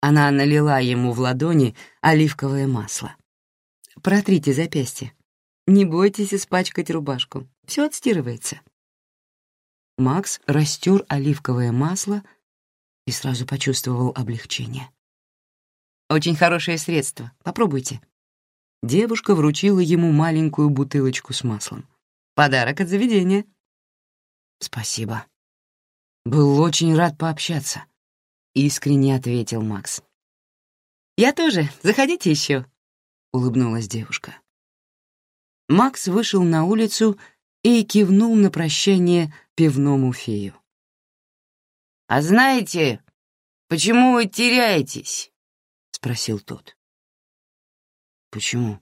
Она налила ему в ладони оливковое масло. «Протрите запястье. Не бойтесь испачкать рубашку. Все отстирывается». Макс растер оливковое масло и сразу почувствовал облегчение. «Очень хорошее средство. Попробуйте». Девушка вручила ему маленькую бутылочку с маслом. «Подарок от заведения». «Спасибо. Был очень рад пообщаться», — искренне ответил Макс. «Я тоже. Заходите еще», — улыбнулась девушка. Макс вышел на улицу и кивнул на прощание пивному фею. «А знаете, почему вы теряетесь?» — спросил тот. «Почему?»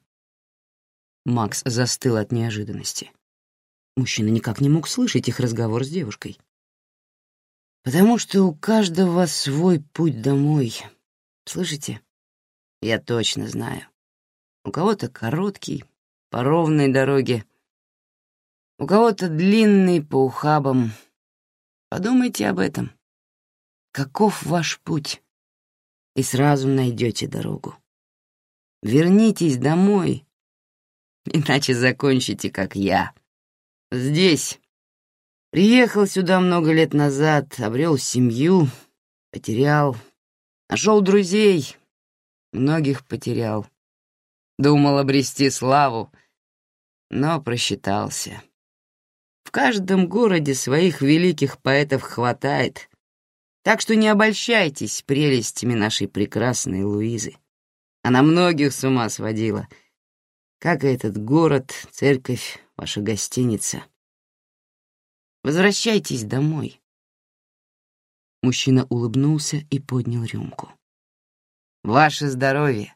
Макс застыл от неожиданности. Мужчина никак не мог слышать их разговор с девушкой. «Потому что у каждого свой путь домой. Слышите? Я точно знаю. У кого-то короткий, по ровной дороге, у кого-то длинный по ухабам. Подумайте об этом. Каков ваш путь? И сразу найдете дорогу. Вернитесь домой, иначе закончите, как я. Здесь. Приехал сюда много лет назад, обрел семью, потерял, нашел друзей, многих потерял. Думал обрести славу, но просчитался. В каждом городе своих великих поэтов хватает, так что не обольщайтесь прелестями нашей прекрасной Луизы. Она многих с ума сводила, как и этот город, церковь, ваша гостиница. Возвращайтесь домой. Мужчина улыбнулся и поднял рюмку. Ваше здоровье.